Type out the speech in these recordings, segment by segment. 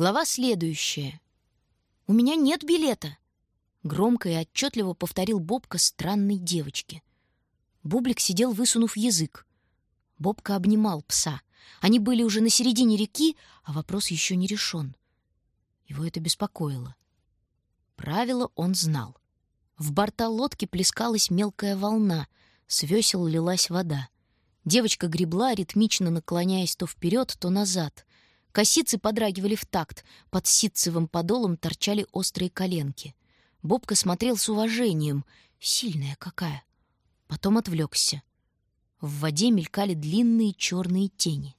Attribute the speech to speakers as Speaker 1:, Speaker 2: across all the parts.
Speaker 1: Глава следующая. «У меня нет билета!» Громко и отчетливо повторил Бобка странной девочке. Бублик сидел, высунув язык. Бобка обнимал пса. Они были уже на середине реки, а вопрос еще не решен. Его это беспокоило. Правило он знал. В борта лодки плескалась мелкая волна, с весел лилась вода. Девочка гребла, ритмично наклоняясь то вперед, то назад. Косицы подрагивали в такт, под ситцевым подолом торчали острые коленки. Бобка смотрел с уважением. Сильная какая. Потом отвлекся. В воде мелькали длинные черные тени.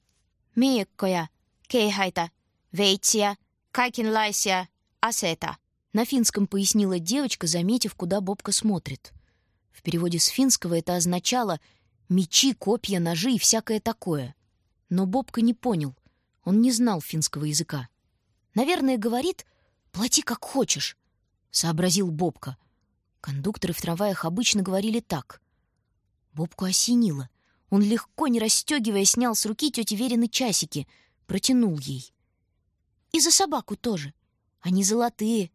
Speaker 2: «Миеккоя, кейхайта, вейтсия, кайкинлайсия, асета»,
Speaker 1: на финском пояснила девочка, заметив, куда Бобка смотрит. В переводе с финского это означало «мечи, копья, ножи и всякое такое». Но Бобка не понял. Он не знал финского языка. «Наверное, говорит, плати как хочешь», — сообразил Бобка. Кондукторы в трамваях обычно говорили так. Бобку осенило. Он легко, не расстегивая, снял с руки тети Верины часики, протянул ей. «И за собаку тоже. Они золотые.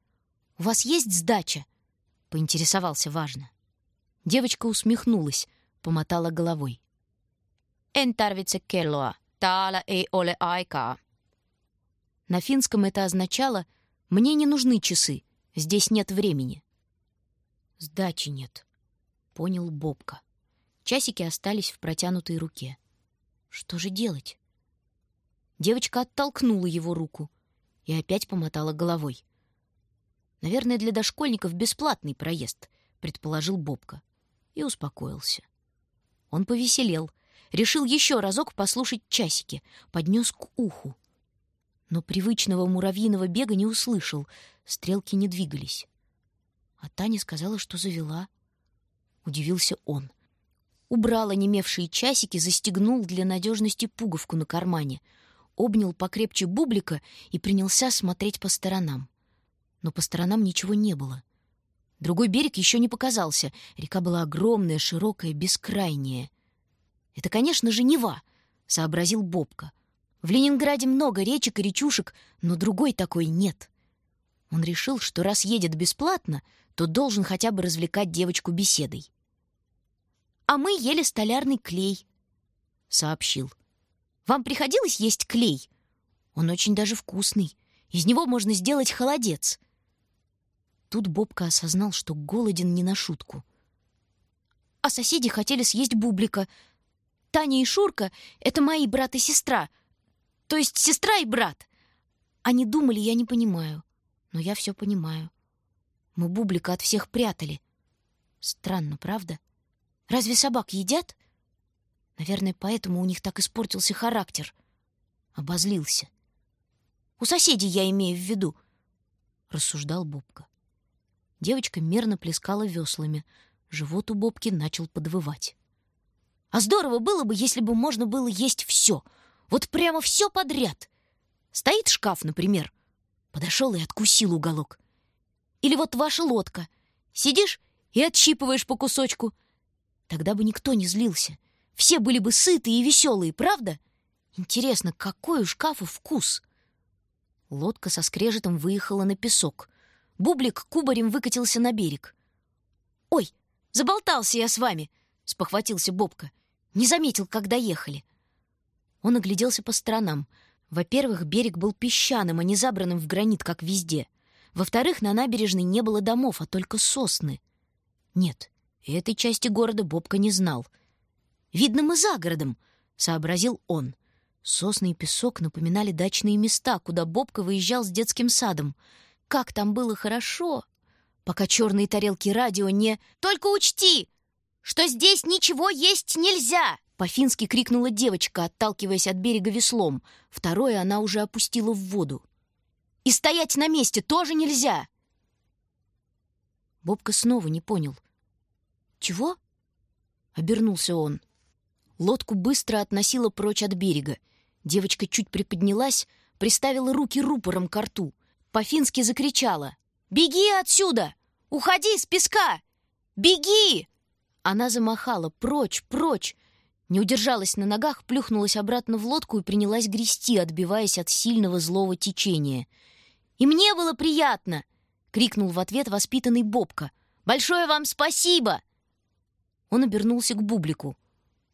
Speaker 1: У вас есть сдача?» — поинтересовался важно. Девочка усмехнулась, помотала головой.
Speaker 2: «En tarvitse kelloa. Täällä ei ole aikaa».
Speaker 1: На финском это означало «мне не нужны часы, здесь нет времени». «Сдачи нет», — понял Бобка. Часики остались в протянутой руке. Что же делать? Девочка оттолкнула его руку и опять помотала головой. Наверное, для дошкольников бесплатный проезд, предположил Бобка и успокоился. Он повеселел, решил еще разок послушать часики, поднес к уху. Но привычного муравьиного бега не услышал, стрелки не двигались. А Таня сказала, что завела. Удивился он убрал онемевшие часики, застегнул для надежности пуговку на кармане, обнял покрепче бублика и принялся смотреть по сторонам. Но по сторонам ничего не было. Другой берег еще не показался. Река была огромная, широкая, бескрайняя. «Это, конечно же, Нева», — сообразил Бобка. «В Ленинграде много речек и речушек, но другой такой нет». Он решил, что раз едет бесплатно, то должен хотя бы развлекать девочку беседой а мы ели столярный клей», — сообщил. «Вам приходилось есть клей? Он очень даже вкусный. Из него можно сделать холодец». Тут Бобка осознал, что голоден не на шутку. А соседи хотели съесть бублика. Таня и Шурка — это мои брат и сестра. То есть сестра и брат. Они думали, я не понимаю. Но я все понимаю. Мы бублика от всех прятали. Странно, правда? Разве собак едят? Наверное, поэтому у них так испортился характер. Обозлился. У соседей я имею в виду, рассуждал Бобка. Девочка мерно плескала веслами. Живот у Бобки начал подвывать. А здорово было бы, если бы можно было есть все. Вот прямо все подряд. Стоит шкаф, например. Подошел и откусил уголок. Или вот ваша лодка. Сидишь и отщипываешь по кусочку — Тогда бы никто не злился. Все были бы сытые и веселые, правда? Интересно, какой у шкафа вкус? Лодка со скрежетом выехала на песок. Бублик кубарем выкатился на берег. «Ой, заболтался я с вами!» — спохватился Бобка. «Не заметил, когда ехали». Он огляделся по сторонам. Во-первых, берег был песчаным, а не забранным в гранит, как везде. Во-вторых, на набережной не было домов, а только сосны. Нет, этой части города Бобка не знал. «Видно, мы за городом», — сообразил он. Сосны и песок напоминали дачные места, куда Бобка выезжал с детским садом. Как там было хорошо! Пока черные тарелки радио не... «Только учти, что здесь ничего есть нельзя!» По-фински крикнула девочка, отталкиваясь от берега веслом. Второе она уже опустила в воду. «И стоять на месте тоже нельзя!» Бобка снова не понял, «Чего?» — обернулся он. Лодку быстро относила прочь от берега. Девочка чуть приподнялась, приставила руки рупором к рту. По-фински закричала. «Беги отсюда! Уходи с песка! Беги!» Она замахала прочь, прочь. Не удержалась на ногах, плюхнулась обратно в лодку и принялась грести, отбиваясь от сильного злого течения. «И мне было приятно!» — крикнул в ответ воспитанный Бобка. «Большое вам спасибо!» Он обернулся к Бублику.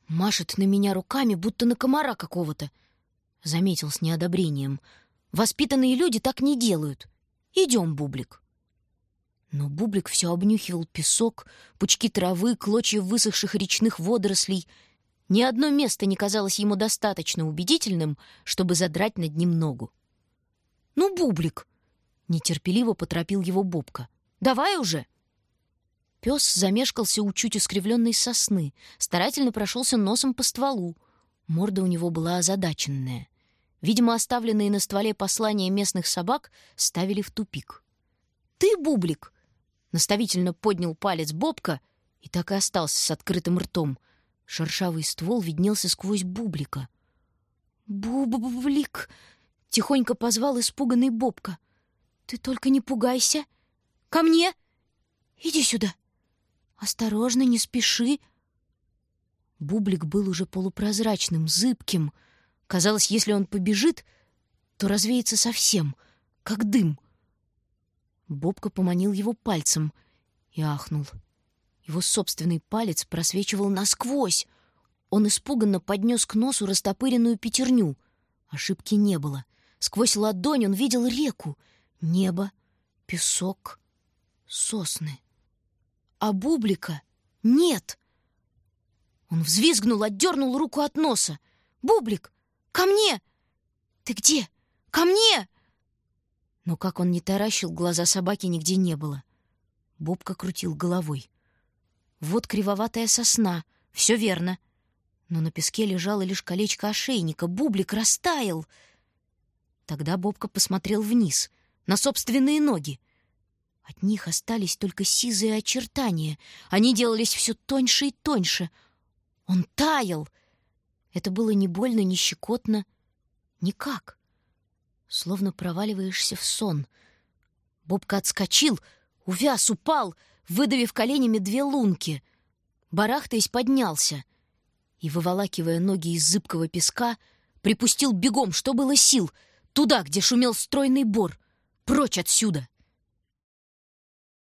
Speaker 1: «Машет на меня руками, будто на комара какого-то», — заметил с неодобрением. «Воспитанные люди так не делают. Идем, Бублик». Но Бублик все обнюхивал песок, пучки травы, клочья высохших речных водорослей. Ни одно место не казалось ему достаточно убедительным, чтобы задрать над ним ногу. «Ну, Бублик!» — нетерпеливо поторопил его Бобка. «Давай уже!» Пес замешкался у чуть искривленной сосны, старательно прошелся носом по стволу. Морда у него была озадаченная. Видимо, оставленные на стволе послания местных собак ставили в тупик. «Ты, Бублик!» — наставительно поднял палец Бобка и так и остался с открытым ртом. Шершавый ствол виднелся сквозь Бублика. «Бублик!» — тихонько позвал испуганный Бобка. «Ты только не пугайся! Ко мне! Иди сюда!» «Осторожно, не спеши!» Бублик был уже полупрозрачным, зыбким. Казалось, если он побежит, то развеется совсем, как дым. Бобка поманил его пальцем и ахнул. Его собственный палец просвечивал насквозь. Он испуганно поднес к носу растопыренную пятерню. Ошибки не было. Сквозь ладонь он видел реку, небо, песок, сосны а бублика нет. Он взвизгнул, отдернул руку от носа. «Бублик, ко мне! Ты где? Ко мне!» Но как он не таращил, глаза собаки нигде не было. Бобка крутил головой. Вот кривоватая сосна, все верно. Но на песке лежало лишь колечко ошейника, бублик растаял. Тогда Бобка посмотрел вниз, на собственные ноги. От них остались только сизые очертания. Они делались все тоньше и тоньше. Он таял. Это было не больно, не щекотно. Никак. Словно проваливаешься в сон. Бобка отскочил, увяз, упал, выдавив коленями две лунки. Барахтаясь, поднялся и, выволакивая ноги из зыбкого песка, припустил бегом, что было сил, туда, где шумел стройный бор, прочь отсюда.